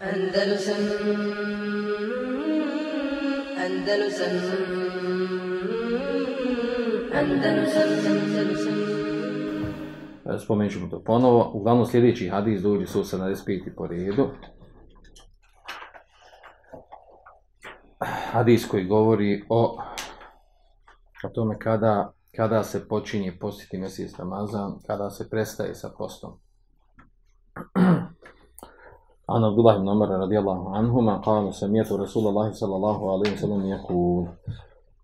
Andalusam Andalusam Andalusam Andalusam e, Spomenut ćemo to ponovo. Uglavnom sljedeći hadis dođe su 75. po redu. Hadis koji govori o, o tome kada, kada se počinje postiti mjesec Ramazan, kada se prestaje sa postom. An Abdullah ibn Umar radijallahu قال qala رسول Rasulullah sallallahu الله عليه وسلم yaqul.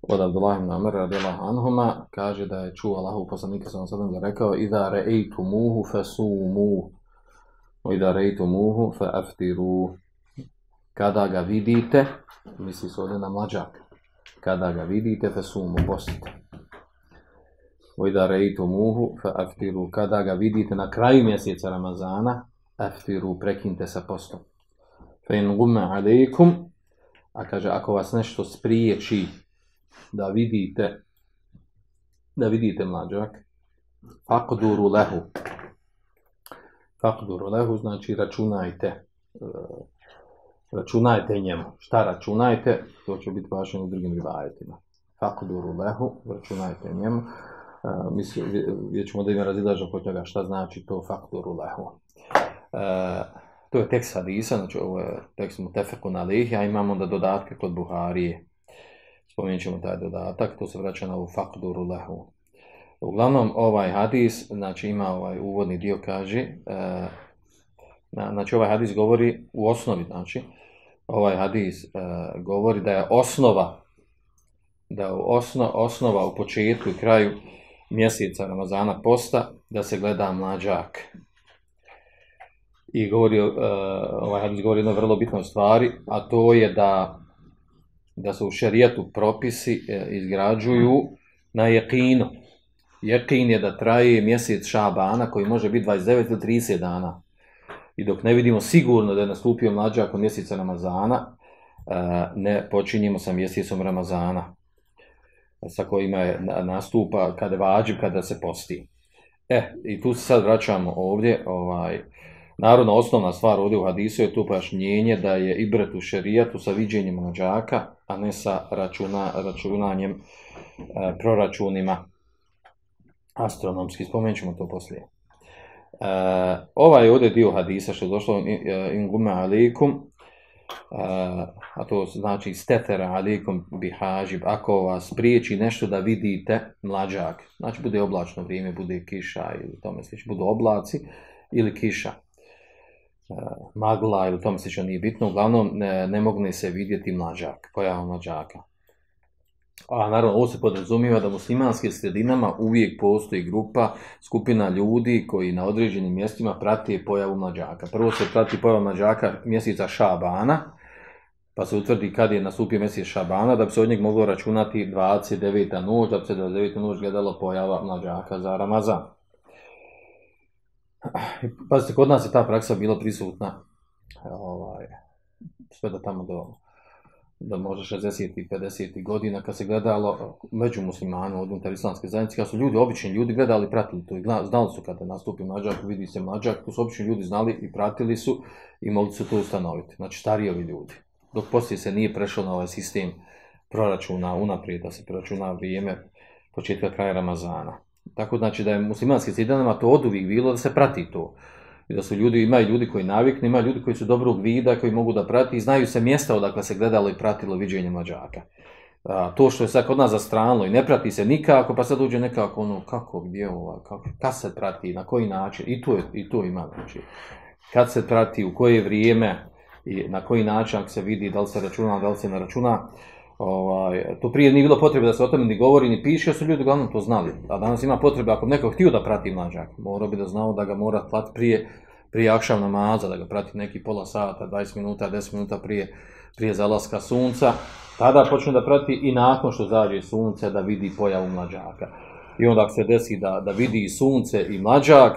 Od Abdullah ibn Umar radijallahu anhuma kaže da je čuo Allahu poslanika sallallahu alejhi ve sellem rekao idha ra'aytumuhu fasumu. Wa idha ra'aytumuhu fa'aftiru. Kada ga vidite misli se ovdje na mlađak kada ga vidite fasumu postite. Wa idha ra'aytumuhu fa'aftiru. Kada ga vidite na kraju mjeseca Ramazana aftiru prekinte sa postom. Fe in gume alaykum a kaže ako vas nešto spriječi da vidite da vidite mlađak faqduru lehu. Faqduru lehu znači računajte eh, računajte njemu. Šta računajte to će biti važno u drugim rivajetima. Faqduru lehu računajte njemu. Uh, mislim, vidjet ćemo da ima razilaža kod toga šta znači to faktoru lehu. Eh, to je tekst hadisa, znači ovo je tekst mutefeku na lih, a imamo onda dodatke kod Buharije spomenut ćemo taj dodatak, to se vraća na ovu fakduru lehu. Uglavnom, ovaj hadis, znači ima ovaj uvodni dio, kaže, e, znači ovaj hadis govori u osnovi, znači, ovaj hadis e, govori da je osnova, da je osno, osnova u početku i kraju mjeseca Ramazana posta, da se gleda mlađak. I govori, uh, e, ovaj hadis govori jedno vrlo bitno stvari, a to je da da se u šerijetu propisi e, izgrađuju na jekinu. Jekin je da traje mjesec šabana koji može biti 29 ili 30 dana. I dok ne vidimo sigurno da je nastupio mlađa ako mjeseca Ramazana, e, ne počinjemo sa mjesecom Ramazana sa kojima je nastupa kada vađi, kada se posti. E, i tu se sad vraćamo ovdje, ovaj, Narodna osnovna stvar ovdje u hadisu je to pojašnjenje da je ibret u šerijatu sa viđenjem mlađaka, a ne sa računa, računanjem e, proračunima astronomski. Spomenut ćemo to poslije. E, ovaj ovdje dio hadisa što je došlo e, in gume alikum, e, a to znači stetera alikum bihažib, ako vas priječi nešto da vidite mlađak, znači bude oblačno vrijeme, bude kiša ili tome slično, budu oblaci ili kiša Eh, magla ili tome slično nije bitno, uglavnom ne, ne mogne se vidjeti mlađak, pojava mlađaka. A naravno, ovo se podrazumiva da u muslimanskim sredinama uvijek postoji grupa, skupina ljudi koji na određenim mjestima prati pojavu mlađaka. Prvo se prati pojava mlađaka mjeseca Šabana, pa se utvrdi kad je nastupio mjesec Šabana, da bi se od njeg moglo računati 29. noć, da bi se 29. noć gledalo pojava mlađaka za Ramazan. Pazite, kod nas je ta praksa bila prisutna ovaj, sve do tamo do, do možda 60. i 50. godina, kad se gledalo među muslimanu od unutar islamske zajednice, kad su ljudi, obični ljudi, gledali, pratili to i znali su kada nastupi mlađak, vidi se mlađak, to su obični ljudi znali i pratili su i mogli su to ustanoviti. Znači, stariji ljudi. Dok poslije se nije prešao na ovaj sistem proračuna unaprijed, da se proračuna vrijeme početka kraja Ramazana. Tako znači da je muslimanski cidanama to od uvijek bilo da se prati to. I da su ljudi, imaju ljudi koji navikni, imaju ljudi koji su dobrog vida, koji mogu da prati i znaju se mjesta odakle se gledalo i pratilo viđenje mlađaka. A, to što je sad kod nas zastranilo i ne prati se nikako, pa sad uđe nekako ono, kako, gdje ova, kako, kad se prati, na koji način, i to, je, i to ima, znači, kad se prati, u koje vrijeme, i na koji način se vidi, da li se računa, da li se ne računa, Ovaj, to prije nije bilo potrebe da se o tome ni govori, ni piše, su ljudi uglavnom to znali. A danas ima potrebe, ako neko htio da prati mlađak, morao bi da znao da ga mora plati prije, prije akšav namaza, da ga prati neki pola sata, 20 minuta, 10 minuta prije, prije zalaska sunca. Tada počne da prati i nakon što zađe sunce da vidi pojavu mlađaka. I onda ako se desi da, da vidi i sunce i mlađak,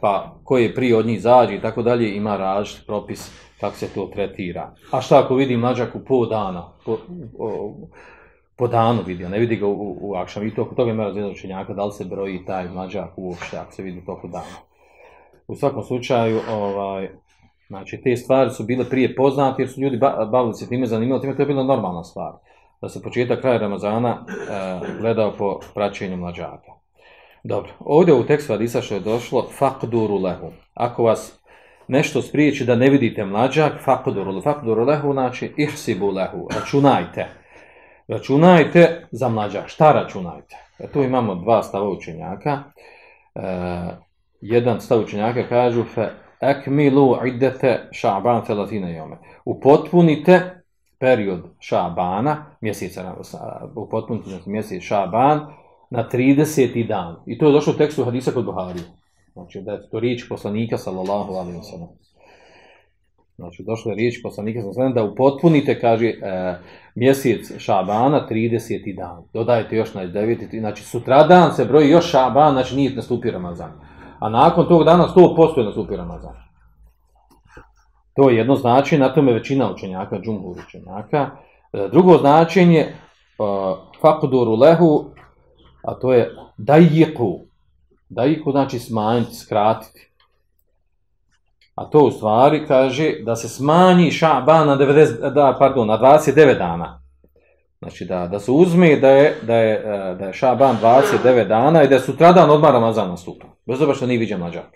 pa koji je prije od njih zađe i tako dalje, ima različit propis kako se to tretira. A šta ako vidi mlađak u dana, po, o, po danu vidi, ne vidi ga u, u, u akšam, i to toga ima razvijedno učenjaka, da li se broji taj mlađak uopšte, ako se vidi toku dana. U svakom slučaju, ovaj, Znači, te stvari su bile prije poznate jer su ljudi ba- bavili se time, zanimali time, to je bila normalna stvar. Da se početak kraja Ramazana e, gledao po praćenju mlađaka. Dobro, ovdje u tekstu Hadisa što je došlo, fakduru lehu. Ako vas nešto spriječi da ne vidite mlađak, fakduru lehu. Lehu znači ihsibu lehu, računajte. Računajte za mlađak. Šta računajte? E, tu imamo dva stava učenjaka. E, jedan stav učenjaka kažu fe ekmilu iddete ša'ban telatina jome. Upotpunite period ša'bana, mjeseca, upotpunite mjesec ša'ban, na 30. dan. I to je došlo u tekstu hadisa kod Buharije. Znači, da je to riječ poslanika, sallallahu alaihi wa sallam. Znači, došla je riječ poslanika, sallallahu alaihi wa sallam, da upotpunite, kaže, e, mjesec Šabana, 30. dan. Dodajte još na 9. Znači, sutradan se broji još Šaban, znači nije nastupio Ramazan. A nakon tog dana 100% je nastupio Ramazan. To je jedno značenje, na tome većina učenjaka, džumhur učenjaka. E, drugo značenje, e, uh, fakuduru lehu, a to je dajiku. Dajiku znači smanjiti, skratiti. A to u stvari kaže da se smanji šaban na 90, da, pardon, na 29 dana. Znači da, da se uzme da je, da je, e, da je šaban 29 dana i da je sutradan odmah Ramazan nastupa. Bez obzira što nije viđen mlađak.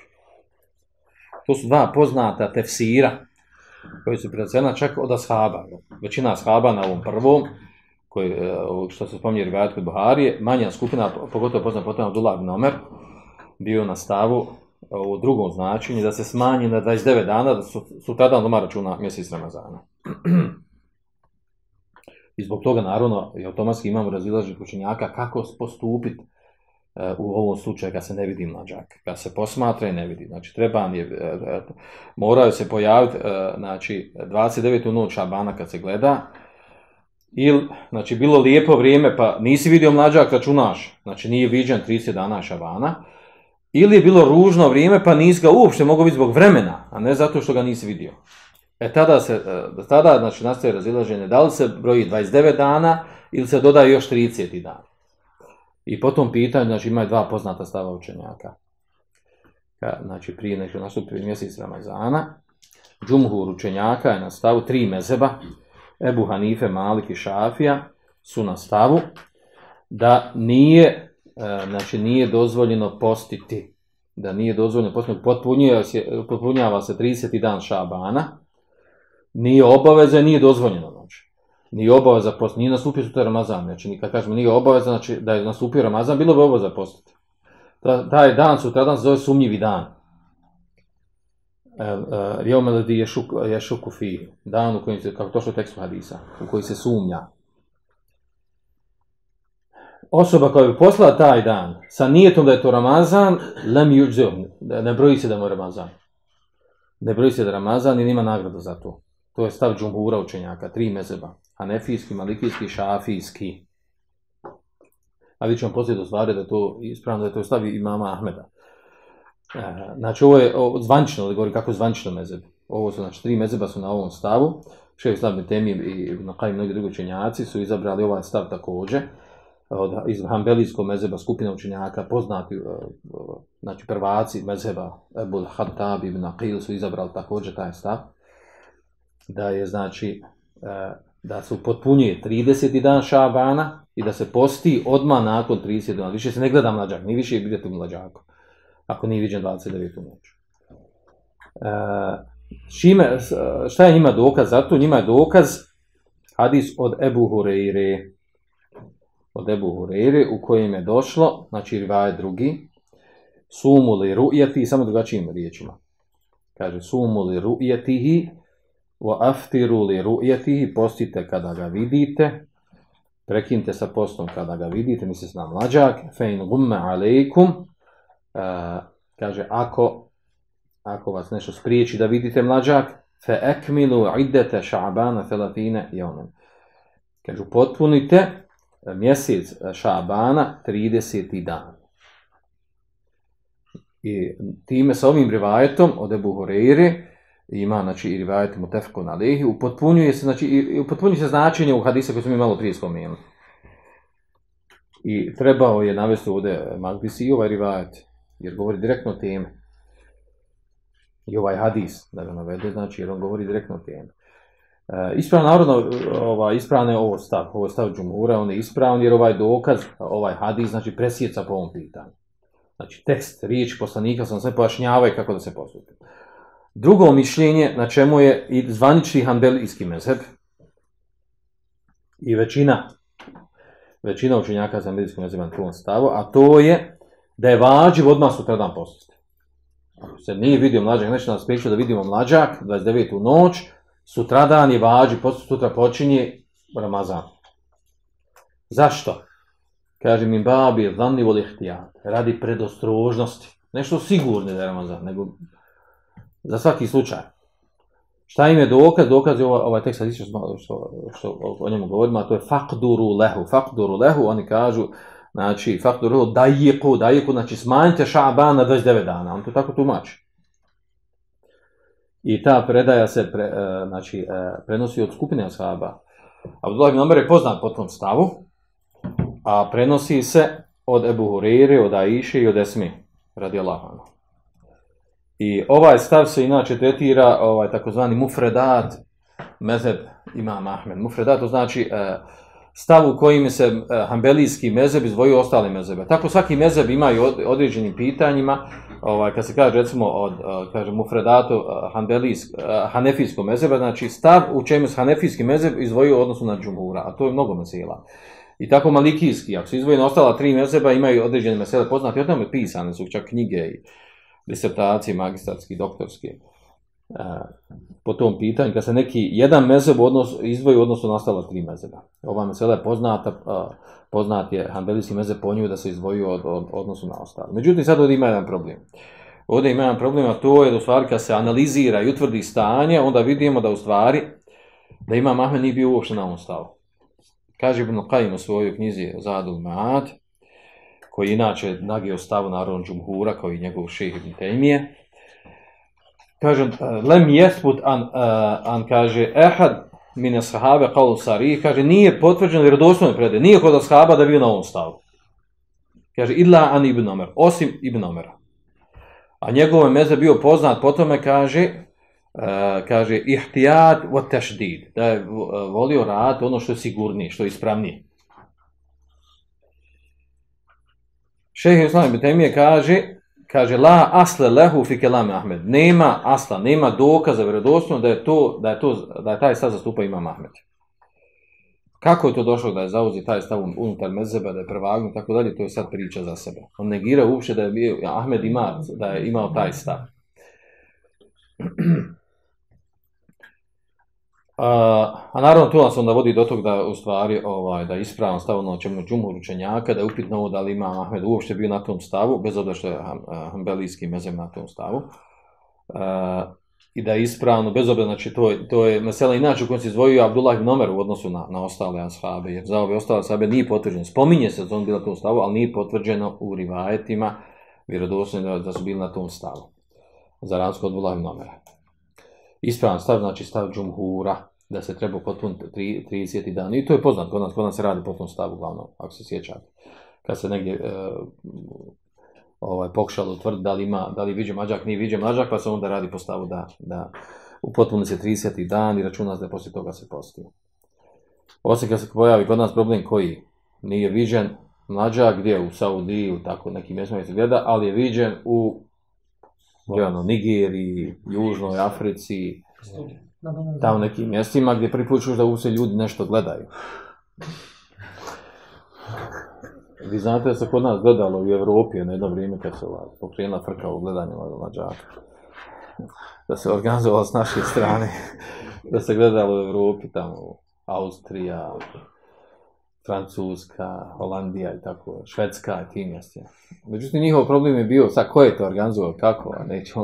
To su dva poznata tefsira koji su prenesena čak od ashaba. Većina ashaba na ovom prvom, koji, e, što se spominje rivajat kod Buharije, manja skupina, pogotovo poznat potom Abdullah ibn Omer, bio na stavu e, u drugom značenju, da se smanji na 29 dana, da su, su tada doma računa mjesec Ramazana. I zbog toga, naravno, i automatski imamo razilaženje učenjaka kako postupiti e, u ovom slučaju kad se ne vidi mlađak, kad se posmatra i ne vidi. Znači, treba je, e, moraju se pojaviti, znači, 29. noć Šabana kad se gleda, ili, znači, bilo lijepo vrijeme, pa nisi vidio mlađak, računaš, znači, nije viđen 30 dana Šabana, ili je bilo ružno vrijeme, pa nisi ga uopšte mogao biti zbog vremena, a ne zato što ga nisi vidio. E tada se, e, tada, znači, nastaje razilaženje, da li se broji 29 dana, ili se dodaje još 30 dan. I po tom pitanju, znači, imaju dva poznata stava učenjaka. Znači, prije nešto nastupi mjesec Ramazana, džumhur učenjaka je na stavu tri mezeba, Ebu Hanife, Malik i Šafija su na stavu da nije E, znači nije dozvoljeno postiti, da nije dozvoljeno postiti, potpunjava se, potpunjava se 30. dan šabana, nije obaveza, nije dozvoljeno, znači. Nije obaveza postiti, nije nastupio sutra Ramazan, znači kad kažemo nije obaveza, znači da je nastupio Ramazan, bilo bi obaveza postiti. Ta, taj dan, sutra dan se zove sumnjivi dan. E, e, Rijel melodi je je šuku fi, dan u kojem se, kako to što tekstu hadisa, u koji se sumnja osoba koja bi poslala taj dan sa nijetom da je to Ramazan, lem yuđzum, ne broji se da mu je Ramazan. Ne broji se da je Ramazan i nima nagrada za to. To je stav džumbura učenjaka, tri mezeba. Hanefijski, malikijski, šafijski. A vi ćemo poslije dozvare da to ispravno da je to stavi imama Ahmeda. E, znači ovo je ovo, zvančno, da govori kako je zvančno mezeb. Ovo su, znači, tri mezeba su na ovom stavu. Ševi stavni temi i na kaj mnogi drugi učenjaci su izabrali ovaj stav također od, iz Hanbelijskog mezeba skupina učenjaka, poznati uh, znači prvaci mezeba Ebul Hattab ibn Aqil su izabrali također taj stav, da je znači uh, da se upotpunjuje 30. dan Šabana i da se posti odma nakon 30. dana. Više se ne gleda mlađak, ni više vidjeti mlađaku, ako nije viđen 29. noć. Uh, šime, šta je njima dokaz? Zato njima je dokaz hadis od Ebu Hureyre, od Ebu Hureyre u kojem je došlo, znači rivaje drugi, sumuli ru'jeti, samo drugačijim riječima. Kaže, sumuli ru'jetihi, wa aftiru li ru'jetihi, postite kada ga vidite, prekinite sa postom kada ga vidite, misli se na mlađak, fein gumme alejkum, uh, kaže, ako, ako vas nešto spriječi da vidite mlađak, fe ekmilu iddete ša'bana felatine i onom. Kaže, potpunite, E, mjesec e, Šabana 30. dan. I time sa ovim rivajetom od Ebu Horeire ima znači i rivajet Mutefko na Lehi, upotpunjuje se, znači, i upotpunjuje se značenje u hadisa koje smo mi malo prije spomenuli. I trebao je navesti ovdje Magdisi i ovaj rivajet, jer govori direktno o teme. i ovaj hadis da ga navede, znači jer on govori direktno o temi. E, ispravno, narodno, ovaj, ispravno je ovo stav, ovo je stav džumura, on je ispravan jer ovaj dokaz, ovaj hadis, znači presjeca po ovom pitanju. Znači tekst, riječ poslanika sam sve pojašnjavaju kako da se postupi. Drugo mišljenje na čemu je i zvanični hanbelijski mezheb i većina većina učenjaka za medijskom mezheba na tom stavu, a to je da je vađiv odmah sutradan postati. Ako se nije vidio mlađak, neće nas pričati da vidimo mlađak, 29. u noć, sutradan je vađi, posto sutra počinje Ramazan. Zašto? Kaže mi babi, zanni voli htijat, radi predostrožnosti. Nešto sigurno da je Ramazan, nego za svaki slučaj. Šta im je dokaz? Dokaz je ovaj, ovaj tekst, što, što, što o njemu govorimo, a to je fakduru lehu. Fakduru lehu, oni kažu, znači, fakduru lehu, dajiku, dajiku, znači smanjite šaban na 29 dana. On to tako tumači. I ta predaja se pre, e, znači, e, prenosi od skupine ashaba. Abdullah ibn Omer je poznat po tom stavu, a prenosi se od Ebu Huriri, od Aiše i od Esmi, radi Allahana. I ovaj stav se inače tretira ovaj takozvani mufredat mezeb imam Ahmed. Mufredat to znači e, stav u kojim se hambelijski mezeb izdvojio ostale mezebe. Tako svaki mezeb ima i određenim pitanjima, ovaj, kad se kaže recimo od kažem, kaže, mufredatu eh, hambelijsk, eh, hanefijskog mezeba, znači stav u čemu se hanefijski mezeb izdvojio odnosno na džumura, a to je mnogo mesela. I tako malikijski, ako se izdvojeno ostala tri mezeba, imaju određene mesele poznate, o tome pisane su čak knjige i disertacije magistarske, doktorske, po tom pitanju, kad se neki jedan mezeb odnos, izdvoji u odnosu nastala tri mezeba. Ova mesela je poznata, poznat je Hanbelijski mezeb po nju da se izdvoju od, od, odnosu na ostalo. Međutim, sad ovdje ima jedan problem. Ovdje ima jedan problem, a to je da u stvari kad se analizira i utvrdi stanje, onda vidimo da u stvari da ima Ahmed nije bio uopšte na ovom stavu. Kaže Ibn Qajim u svojoj knjizi Zadul Ma'ad, koji inače nagio stavu narodom džumhura, kao i njegov šeh Ibn Tejmije. Kaže, e, lem jesput an, uh, an kaže, ehad mine sahabe kao sari, kaže, nije potvrđeno jer doslovno prede, nije kod ashaba da bio na ovom stavu. Kaže, illa an Ibn Omer, osim Ibn Omera. A njegove meze bio poznat po tome, kaže, uh, kaže, ihtijat wa tašdid, da je volio rad ono što je sigurnije, što je ispravnije. Šejh Islam Betemije kaže, kaže la asle lehu fi kelami Ahmed. Nema asla, nema dokaza vjerodostojno da je to da je to da je taj stav zastupa Imam Ahmed. Kako je to došlo da je zauzi taj stav unutar mezheba, da je prevagnuo tako dalje, to je sad priča za sebe. On negira uopće da je bio Ahmed ima da je imao taj stav. A, a naravno tu nas onda vodi do tog da u stvari ovaj, da ispravno stavno na čemu džumhur učenjaka, da je upitno ovo da li ima Ahmed uopšte bio na tom stavu, bez obzira što je eh, hambelijski mezem na tom stavu. A, I da je ispravno, bez obzira, znači to je, to je mesela inače u kojem se izvojio Abdullah ibn Omer u odnosu na, na ostale ashabe, jer za ove ostale ashabe nije potvrđeno. Spominje se da on bila na tom stavu, ali nije potvrđeno u rivajetima vjerodostojno da su bili na tom stavu. Za razliku od Abdullah ibn Omera ispravan stav, znači stav džumhura, da se treba potpun 30. dan. I to je poznat, kod nas, kod nas se radi po tom stavu, glavno, ako se sjećate. Kad se negdje e, ovaj, pokušalo utvrditi da li ima, da li viđe mađak, nije viđe mađak, pa se onda radi po stavu da, da u potpuni se 30. dan i računa se da poslije toga se posti. Osim kad se pojavi kod nas problem koji nije viđen mlađak, gdje u Saudiji, u tako nekim mjestima se gleda, ali je viđen u ono, Nigeriji, Južnoj Africi, tamo nekim mjestima gdje prvi da u se ljudi nešto gledaju. Vi znate da se kod nas gledalo u Evropi na jedno vrijeme kad se ovaj, pokrenula frka u gledanju Mađara. mađaka. Da se organizovalo s naše strane, da se gledalo u Evropi, tamo Austrija, Francuska, Holandija i tako, Švedska i tim mjestima. Međutim, njihov problem je bio, sad ko je to organizovao, kako, a neću.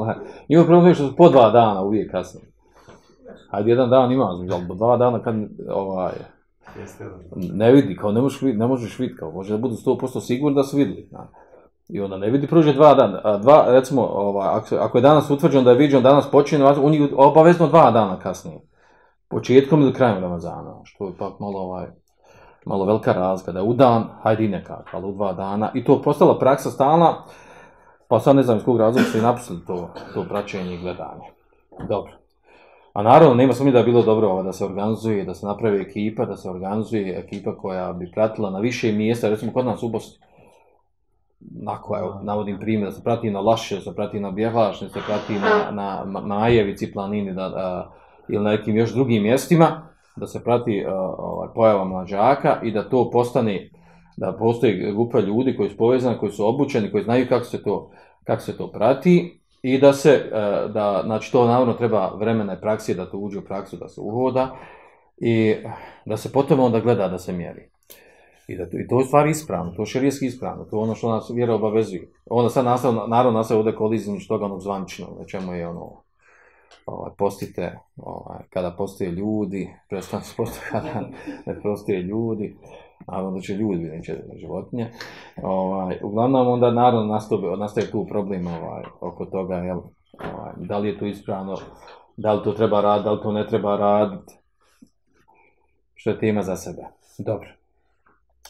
Njihov problem je što su po dva dana uvijek kasnije. Hajde, jedan dan ima, ali dva dana kad, ovaj, ne vidi, kao ne možeš vidjeti, ne možeš vidjeti, kao može da budu 100% sigurni da su vidjeli. Na. I onda ne vidi, prođe dva dana, a dva, recimo, ovaj, ako, ako je danas utvrđeno da je viđen, danas počinje, on je obavezno dva dana kasnije. Početkom ili krajem Ramazana, što je pak malo ovaj, malo velika razlika, da je u dan, hajde i nekako, ali u dva dana. I to postala praksa stalna, Pa sad ne znam iz kog razloga su i napustili to, to praćenje i gledanje. Dobro. A naravno, nema sumnje da je bilo dobro ovo, da se organizuje, da se napravi ekipa, da se organizuje ekipa koja bi pratila na više mjesta, recimo kod nas u Bosni, nako, evo, navodim primjer, da se prati na Laše, da se prati na Bjehlašne, da se prati na, na Ma- Majevici planini, da, da, ili na nekim još drugim mjestima, da se prati ovaj, pojava mlađaka i da to postane, da postoji grupa ljudi koji su povezani, koji su obučeni, koji znaju kako se to, kako se to prati i da se, e, da, znači to naravno treba vremena i praksije da to uđe u praksu, da se uhoda i da se potom onda gleda da se mjeri. I, da, I to je stvar ispravno, to je šerijski ispravno, to je ono što nas vjera obavezuje. Onda sad nastav, naravno nastaje ovdje kolizim što toga onog zvaničnog, na čemu je ono, ovaj, postite, ovaj, kada postoje ljudi, prestane se postoje kada ne postoje ljudi, a da će ljudi, neće životinje. Ovaj, uglavnom onda naravno nastaje, nastaje tu problem ovaj, oko toga, jel, ovaj, da li je to ispravno, da li to treba raditi, da li to ne treba raditi, što je tema za sebe. Dobro.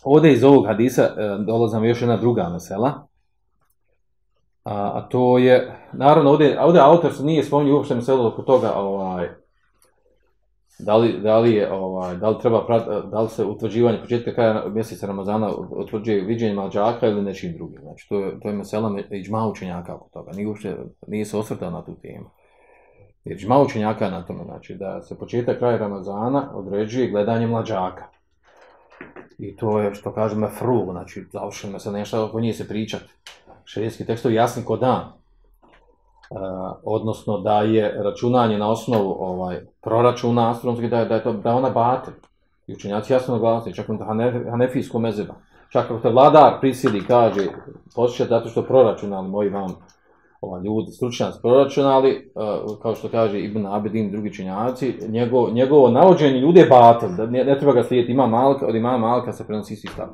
Ovdje iz ovog hadisa e, dolazam još jedna druga mesela, a, a to je, naravno ovdje, ovdje autor se nije spominio uopšte meselo oko toga, ovaj, da li, da li je, ovaj, da li treba, prat, da li se utvrđivanje početka kraja mjeseca Ramazana utvrđuje viđenjem mađaka ili nečim drugim. Znači, to je, to je mesela iđma učenjaka oko toga, nije, uopšte, nije se osvrtao na tu temu. Jer iđma učenjaka na tome, znači, da se početak kraja Ramazana određuje gledanjem mlađaka. I to je, što kažemo, fru, znači, završeno se nešto oko nije se pričati. Šerijski tekstovi jasni ko dan. E, odnosno da je računanje na osnovu ovaj proračuna astronomski da je, da je to da ona bate. I učenjaci jasno naglasili, čak na hanefijskom mezeba. Čak ako te vladar prisili kaže, posjećate zato što proračunali moji vam ovaj, ljudi, stručnjaci proračunali, uh, e, kao što kaže Ibn Abedin drugi činjaci, njegov, njegovo navođenje ljude je batel, da ne, ne treba ga slijediti, ima malka, od ima malka se prenosi isti stav.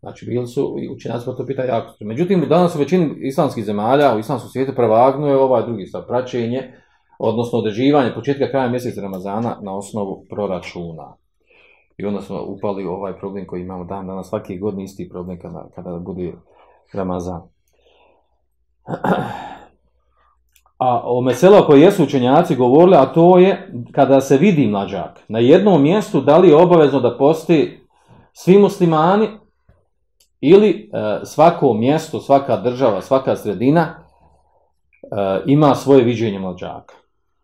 Znači, bili su, i učenjaci to pita jako. Međutim, danas u većini islamskih zemalja, u islamskom svijetu, prevagnuje ovaj drugi stav, praćenje, odnosno određivanje početka kraja mjeseca Ramazana na osnovu proračuna. I onda smo upali u ovaj problem koji imamo dan danas, svake godine isti problem kada, kada bude Ramazan. A o mesela koje jesu učenjaci govorili, a to je kada se vidi mlađak na jednom mjestu, da li je obavezno da posti svi muslimani ili e, svako mjesto, svaka država, svaka sredina e, ima svoje viđenje mlađaka.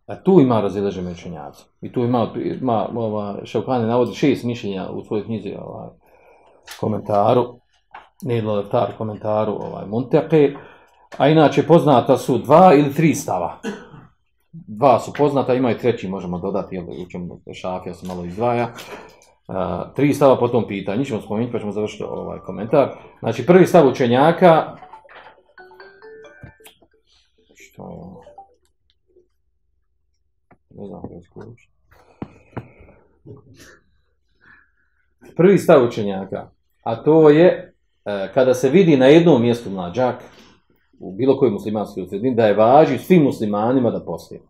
A tu ima razileže učenjaca. I tu ima, ima ova, Šaukani navodi šest mišljenja u svojoj knjizi ovaj, komentaru, Nidlo Leftar komentaru ovaj, Monteke, a inače poznata su dva ili tri stava. Dva su poznata, ima i treći možemo dodati, jer u čemu šafija se malo izdvaja a, tri stava po tom pitanju, ćemo spomenuti pa ćemo završiti ovaj komentar. Znači prvi stav učenjaka, što je ovo? Ne znam kako je. Prvi stav učenjaka, a to je e, kada se vidi na jednom mjestu mlađak, u bilo kojoj muslimanskoj sredini, da je važi svim muslimanima da postoje.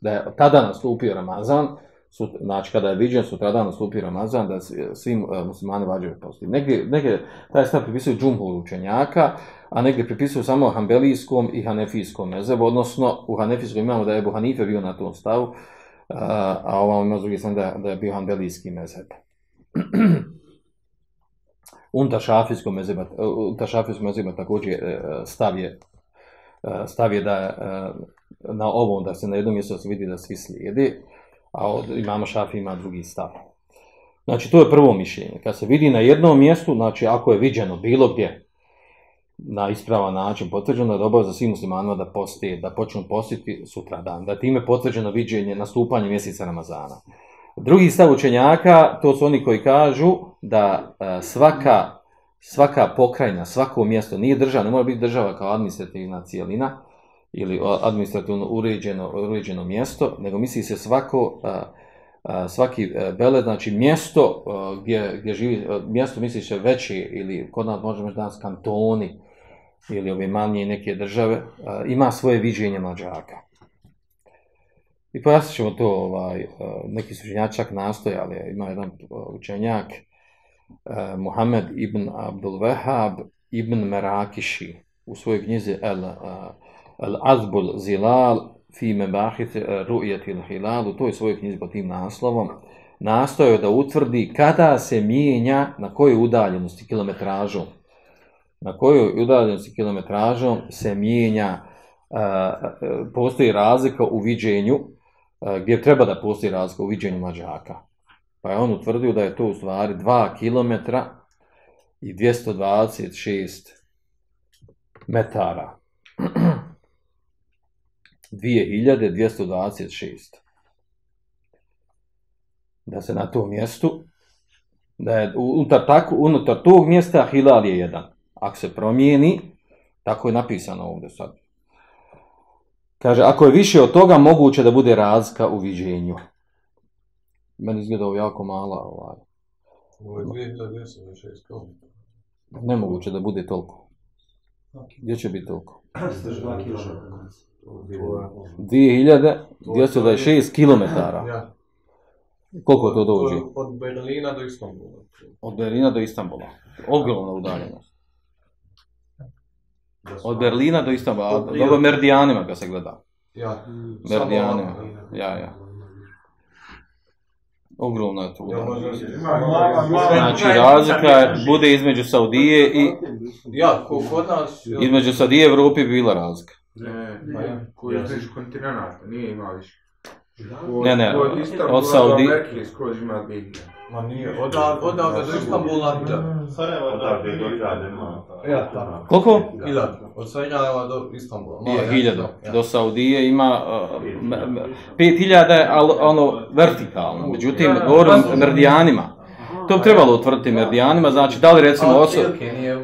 Da je tada nastupio Ramazan, sut, znači kada je viđen sutradan nastupio Ramazan, da svim uh, e, muslimani vađaju da. Negdje, negdje taj stav pripisuju džumhur učenjaka, a negdje pripisuju samo hanbelijskom i hanefijskom mezebu, odnosno u hanefijskom imamo da je Ebu Hanife bio na tom stavu, uh, a ovam ima drugi sam da, da je bio hanbelijski mezeb. Unta šafijskom mezeba, e, unta šafijskom mezeba također stav je, stav je da na ovom, da se na jednom mjestu se vidi da svi slijedi, a od imama šafi ima drugi stav. Znači, to je prvo mišljenje. Kad se vidi na jednom mjestu, znači, ako je viđeno bilo gdje, na ispravan način potvrđeno, da je za svim muslimanima da postije, da počnu postiti sutra dan, da time potvrđeno viđenje nastupanje mjeseca Ramazana. Drugi stav učenjaka, to su oni koji kažu da e, svaka, svaka pokrajina, svako mjesto, nije država, ne mora biti država kao administrativna cijelina ili administrativno uređeno, uređeno mjesto, nego misli se svako, a, a, svaki e, bele, znači mjesto a, gdje, gdje živi, e, mjesto misli se veće ili kod nas možemo danas kantoni ili ove manje neke države, ima svoje viđenje mlađaka. I pojasnit ćemo to, ovaj, neki su učenjačak nastojali, ima jedan učenjak, Muhammed ibn Abdul Wahab ibn Merakiši, u svojoj knjizi El, Al-Azbul Zilal fi mebahit ru'jeti il hilal, u toj svojoj knjizi pod tim naslovom, nastojao da utvrdi kada se mijenja, na kojoj udaljenosti kilometražom, na kojoj udaljenosti kilometražom se mijenja, postoji razlika u viđenju, gdje treba da postoji razlika u viđenju mađaka. Pa je on utvrdio da je to u stvari 2 km i 226 metara. 2226. Da se na tom mjestu, da je unutar, tako, unutar tog mjesta Hilal je jedan. Ako se promijeni, tako je napisano ovdje sad. Kaže, ako je više od toga, moguće da bude razka u viđenju. Meni izgleda ovo jako mala. Ovaj. Ovo je 2226 km. Nemoguće da bude toliko. Gdje će biti toliko? 2226 km. Ja. Koliko to dođe? Od Berlina do Istanbula. Od Berlina do Istanbula. Ogromna udaljenost. Od Berlina do Istanbula. Dobro, meridijanima ga se gleda. Ja. Meridijanima. Samo ovako. Ja, ja. Ogromna je to udaljenost. Znači, razlika je- bude između Saudije i Ja, ko kod nas... između Saudije i Evrope bi bila razlika. Ne, Pa koji je između kontinenta, nije ima više. Ne, ne, Od od Saudi- do Amerike skroz ima dvije. Ma nije, odavde, odavde do Istanbula, da. Odavde do Irade ima. Ja, tako. Koliko? Hiljad. Od Sarajeva do Istanbula. Malo Je ja. Do Saudije ima uh, m- m- pet hiljada, je, ali ono vertikalno. Međutim, govorim meridijanima. To bi trebalo utvrditi meridijanima, znači da li recimo oso,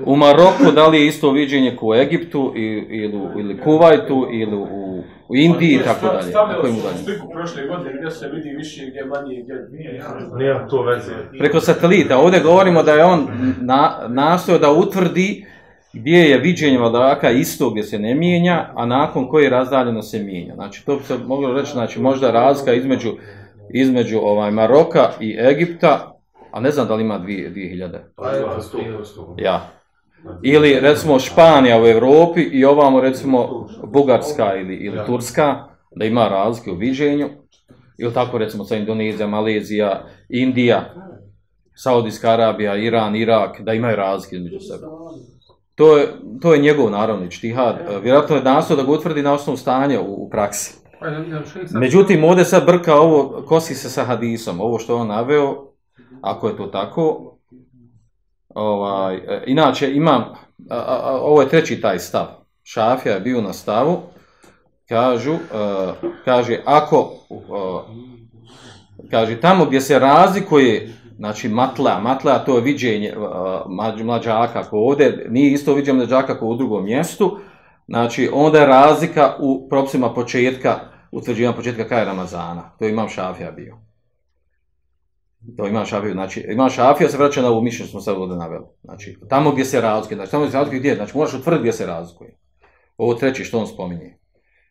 u- Maroku, da li je isto viđenje ko u Egiptu i- ili, ili Kuvajtu ili u, u Indiji i tako dalje. Kojim sam sliku prošle godine gdje se vidi više, gdje manje, gdje nije. Nije to veze. Preko satelita. Ovdje govorimo da je on na, nastojao da utvrdi gdje je viđenje vladaka isto gdje se ne mijenja, a nakon koje razdaljeno se mijenja. Znači, to bi se moglo reći, znači, možda razlika između, između ovaj Maroka i Egipta, a ne znam da li ima dvije, dvije hiljade. Pa eto, Ja. Ili, recimo, Španija u Evropi i ovamo, recimo, Bugarska ili, ili Turska, da ima razlike u viđenju. Ili tako, recimo, sa Indonezija, Malezija, Indija, Saudijska Arabija, Iran, Irak, da imaju razlike između sebe. To je, to je njegov, naravno, čtihad. Vjerojatno je nastao da ga utvrdi na osnovu stanja u, u praksi. Međutim, ovdje sad brka ovo, kosi se sa hadisom, ovo što je on naveo, ako je to tako, ovaj, e, inače imam, a, a, ovo je treći taj stav, Šafija je bio na stavu, kažu, a, kaže, ako, a, kaže, tamo gdje se razlikuje, znači matla, matla to je viđenje e, mlađaka, ako ovdje nije isto viđenje mlađaka ako u drugom mjestu, znači onda je razlika u propisima početka, utvrđivanja početka kraja Ramazana, to imam Šafija bio. To ima šafiju, znači ima šafija se vraća na ovu mišljenje smo sad ovdje naveli. Znači, tamo gdje se razlikuje, znači tamo gdje se razlikuje gdje, znači moraš utvrditi gdje se razlikuje. Ovo treći što on spominje,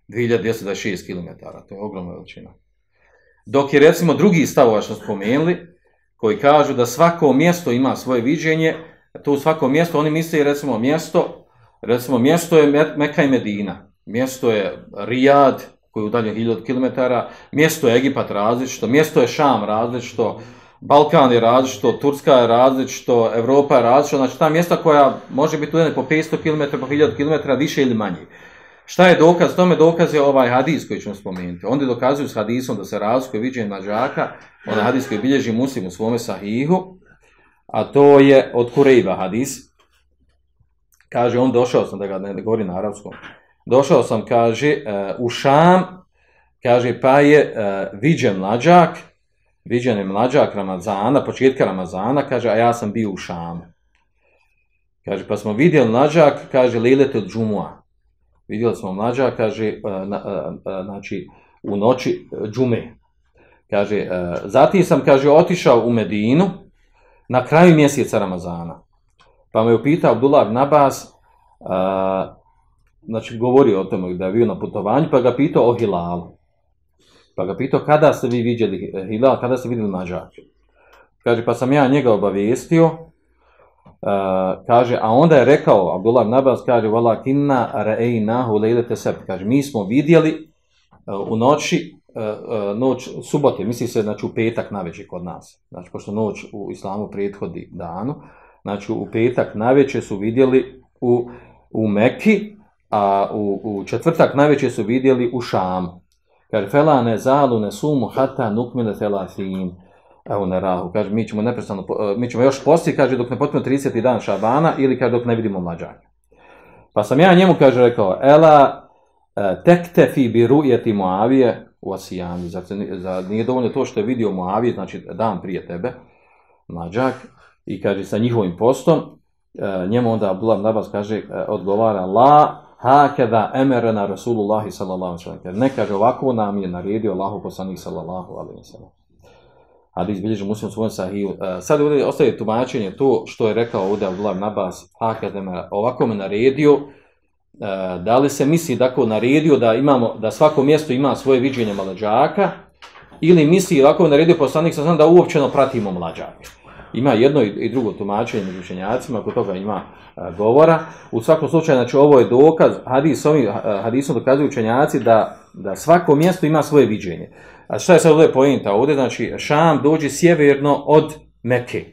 2226 km, to je ogromna veličina. Dok je recimo drugi stavova što spomenuli, koji kažu da svako mjesto ima svoje viđenje, to u svako mjesto, oni misle recimo mjesto, recimo mjesto je Meka i Medina, mjesto je Rijad, koji je udaljen 1000 km, mjesto je Egipat različito, mjesto je Šam različito, Balkan je različito, Turska je različito, Evropa je različito, znači ta mjesta koja može biti udaljena po 500 km, po 1000 km, više ili manje. Šta je dokaz? Tome dokaz je ovaj hadis koji ćemo spomenuti. Onda dokazuju s hadisom da se razlikuje viđenje mađaka, onaj hadis koji bilježi muslim u svome sahihu, a to je od Kurejba hadis. Kaže, on došao sam, da ga ne govori na arapskom, došao sam, kaže, e, u Šam, kaže, pa je e, viđen mlađak, viđen je mlađak Ramazana, početka Ramazana, kaže, a ja sam bio u Šamu. Kaže, pa smo vidjeli mlađak, kaže, lilete od džumua. Vidjeli smo mlađak, kaže, eh, na, eh, eh, znači, u noći džume. Kaže, zatim sam, kaže, otišao u Medinu na kraju mjeseca Ramazana. Pa me je upitao Abdullah Nabas, a, znači govorio o tome da je bio na putovanju, pa ga pitao o Hilalu. Pa ga pitao kada ste vi vidjeli eh, Hilal, kada ste vidjeli Nađak? Kaže, pa sam ja njega obavijestio, eh, kaže, a onda je rekao, Abdullah Nabas kaže, vala kinna re'ejnahu lejlete sebt, kaže, mi smo vidjeli uh, u noći, uh, noć subote, misli se, znači u petak navečer kod nas, znači pošto noć u islamu prethodi danu, znači u petak naveče su vidjeli u, u Mekki, a u, u četvrtak naveče su vidjeli u Šamu. Kaže, fela ne zalu ne sumu hata nukmile telatin. Evo ne rahu. Kaže, mi ćemo neprestano, eh, mi ćemo još posti, kaže, dok ne potpuno 30. dan šabana ili kaže, dok ne vidimo mlađanja. Pa sam ja njemu, kaže, rekao, ela tektefi tekte fi bi rujeti Moavije u Asijani. Za, za, nije dovoljno to što je vidio Moavije, znači dan prije tebe, mlađak, i kaže, sa njihovim postom, eh, njemu onda Abdullah Nabas kaže, odgovara, la hakeda emerena Rasulullahi sallallahu alaihi sallam. Ne kaže ovako nam je naredio Allahu poslanik sallallahu alaihi sallam. Hadis bilježi muslim svojom sahiju. Uh, e, sad ovdje ostaje tumačenje to što je rekao ovdje Abdullah Nabas, hakeda me ovako me naredio, uh, da li se misli da ko naredio da imamo da svako mjesto ima svoje viđenje mlađaka, ili misli ovako naredio poslanik sallallahu da uopćeno pratimo mlađake ima jedno i drugo tumačenje među učenjacima, oko toga ima a, govora. U svakom slučaju, znači, ovo je dokaz, hadis, ovi, e, hadisom dokazuju učenjaci da, da svako mjesto ima svoje viđenje. A šta je sad ovdje pojenta? Ovdje, znači, Šam dođe sjeverno od Meke.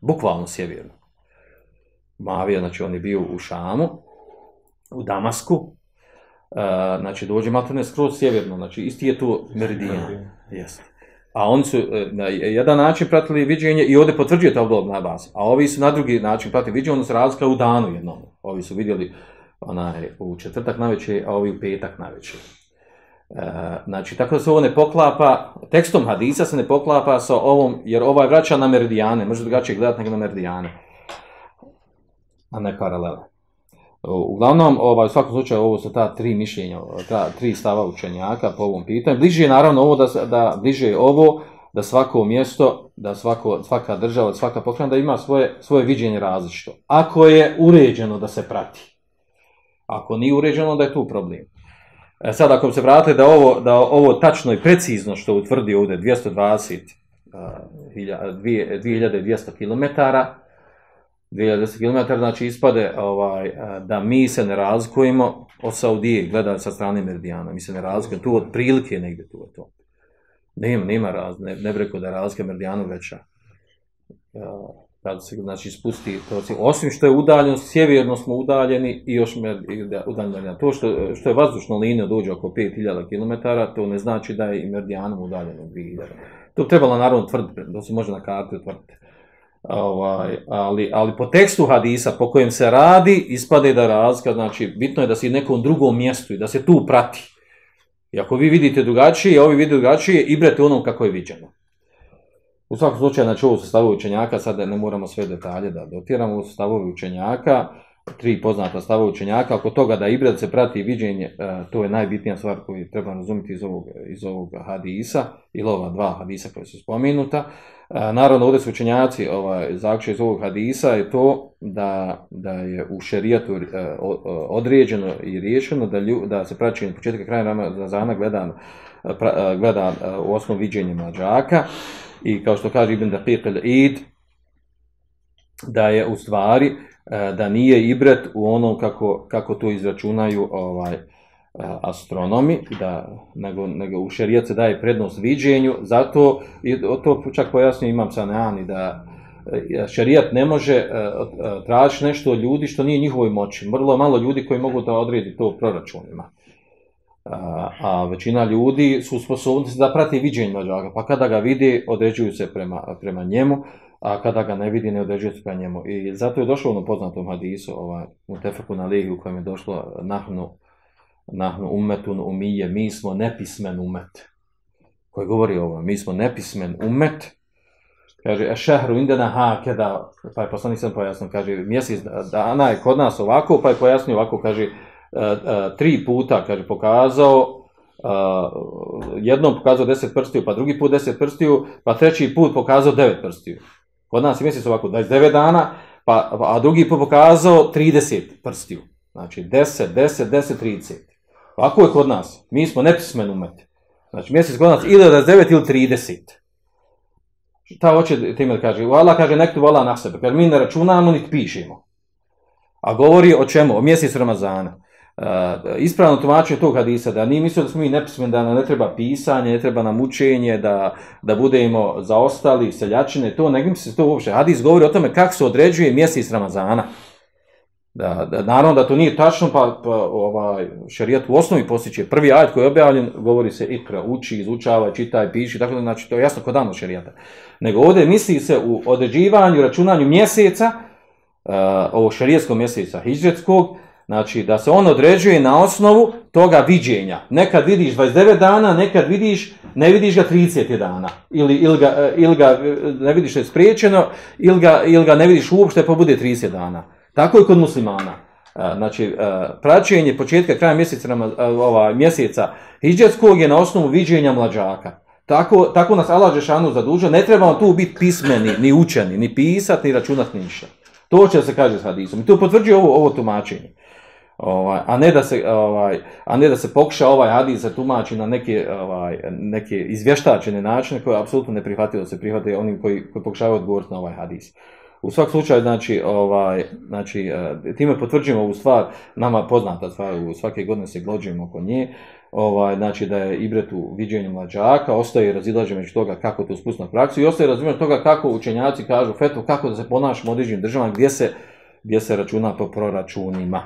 Bukvalno sjeverno. Mavija, znači, on je bio u Šamu, u Damasku. A, znači, dođe malo skroz sjeverno, znači, isti je tu meridijan. Jeste. A oni su e, na jedan način pratili viđenje i ovdje potvrđuje ta obdobna na bas. A ovi su na drugi način pratili viđenje, ono se razlika u danu jednom. Ovi su vidjeli onaj, u četvrtak naveče, a ovi u petak naveče. E, znači, tako da se ovo ne poklapa, tekstom hadisa se ne poklapa sa ovom, jer ovaj vraća na meridijane, može drugačije gledati nego na meridijane, a ne paralele. Uglavnom, ovaj, u svakom slučaju, ovo su ta tri mišljenja, ta tri stava učenjaka po ovom pitanju. Bliže je naravno ovo da, da bliže je ovo da svako mjesto, da svako, svaka država, svaka pokrajina da ima svoje, svoje viđenje različito. Ako je uređeno da se prati. Ako nije uređeno, da je tu problem. E sad, ako se vratite da ovo, da ovo tačno i precizno što utvrdi ovdje 220 uh, 2200 km, 2010 km, znači ispade ovaj, e, da mi se ne razlikujemo od Saudije, gleda sa strane Meridijana, mi se ne razlikujemo, tu od prilike negdje tu je to. Nema, nema raz, ne, ne breko da je razlika Meridijanu veća. E, Kada se znači spusti, to, osim što je udaljeno, sjeverno smo udaljeni i još udaljeni. To što, što je vazdušna linija dođe oko 5000 km, to ne znači da je i Meridijanom udaljeno 2000. To trebalo naravno tvrditi, to se može na kartu tvrditi. Ovaj, ali, ali po tekstu hadisa po kojem se radi, ispade da razlika, znači bitno je da si u nekom drugom mjestu i da se tu prati. I ako vi vidite drugačije, a ovi vide drugačije, ibrate onom kako je viđeno. U svakom slučaju, znači ovo su stavovi učenjaka, sad ne moramo sve detalje da dotiramo, ovo su stavovi učenjaka, tri poznata stava učenjaka, oko toga da ibrat se prati viđenje, e, to je najbitnija stvar koju treba razumjeti iz ovog, iz ovog hadisa, ili ova dva hadisa koje su spomenuta. E, naravno, ovdje su učenjaci, ovaj, zaključaj iz ovog hadisa je to da, da je u šerijatu e, određeno i riješeno da, lju, da se praći od početka kraja Ramazana gledan, pra, gleda u osnovu viđenje mlađaka i kao što kaže Ibn Dafiq id da je u stvari uh, E, da nije ibret u onom kako, kako to izračunaju ovaj, e, astronomi, da, nego, nego u šerijat se daje prednost viđenju, zato, i to čak pojasnio imam sa neani, da e, šerijat ne može tražiti nešto od ljudi što nije njihovoj moći. Vrlo malo ljudi koji mogu da odredi to proračunima. A, a većina ljudi su sposobni da prati viđenje mlađaka, pa kada ga vidi, određuju se prema, prema njemu, a kada ga ne vidi, ne određuje se prema njemu. I zato je došlo ono poznatom hadisu, ovaj, u Tefeku na Ligi, u kojem je došlo nahnu, nahnu umetun umije, mi smo nepismen umet. Koji govori ovo, mi smo nepismen umet, kaže, e šehru indena ha, keda, pa je poslanik sam pojasnio, kaže, mjesec dana je kod nas ovako, pa je pojasnio ovako, kaže, e, e, tri puta, kaže, pokazao, uh, jednom pokazao deset prstiju, pa drugi put deset prstiju, pa treći put pokazao devet prstiju. Kod nas je mjesec ovako, 29 dana, pa, pa, a drugi put pokazao 30 prstiju. Znači, 10, 10, 10, 30. Ovako je kod nas. Mi smo nepismen umet. Znači, mjesec kod nas ili 29 ili 30. Šta hoće time kaže? Allah kaže nektu vala na sebe. Kaže mi ne računamo niti pišemo. A govori o čemu? O mjesecu Ramazana. Uh, ispravno tumačenje tog hadisa, da nije mislio da smo mi nepismeni, da nam ne treba pisanje, ne treba nam učenje, da, da budemo zaostali, seljačine, to, ne se to uopšte. Hadis govori o tome kako se određuje mjesec Ramazana. Da, da, naravno da to nije tačno, pa, pa ovaj, šarijat u osnovi posjeće. Prvi ajet koji je objavljen, govori se ikra, uči, izučava, čitaj, piši, tako da znači to je jasno kod dano šarijata. Nego ovdje misli se u određivanju, računanju mjeseca, eh, uh, ovog šarijetskog mjeseca, hijđetskog, znači da se on određuje na osnovu toga viđenja. Nekad vidiš 29 dana, nekad vidiš, ne vidiš ga 30 dana. Ili, ili, ga, eh, ili ga eh, ne vidiš je spriječeno, ili ga, ili ga ne vidiš uopšte pa bude 30 dana. Tako je kod muslimana. Eh, znači, praćenje početka kraja mjeseca, ova, mjeseca hijđetskog je na osnovu viđenja mlađaka. Tako, tako nas Allah Žešanu zadužio, ne trebamo tu biti pismeni, ni učeni, ni pisati, ni računat, ništa. To će se kaže s hadisom. I to potvrđuje ovo, ovo tumačenje. Ovaj, a ne da se ovaj a ne da se pokuša ovaj hadis tumači na neke ovaj neke izvještačene načine koje apsolutno ne prihvatio se prihvate oni koji koji pokušavaju odgovoriti na ovaj hadis. U svakom slučaju znači ovaj znači eh, time potvrđujemo ovu stvar nama poznata stvar u svake godine se glođujemo oko nje ovaj znači da je ibret u viđenju mlađaka ostaje razilaže među toga kako to spustiti na praksu i ostaje razumeo toga kako učenjaci kažu fetu kako da se ponašamo u određenim državama gdje se gdje se računa po proračunima.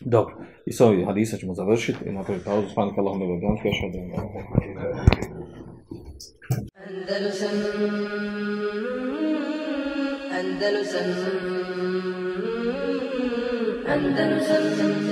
Dobro, i s ovim hadisa ćemo završiti i napraviti pauzu. Spanka Allahom i da je Andalusam Andalusam Andalusam Andalusam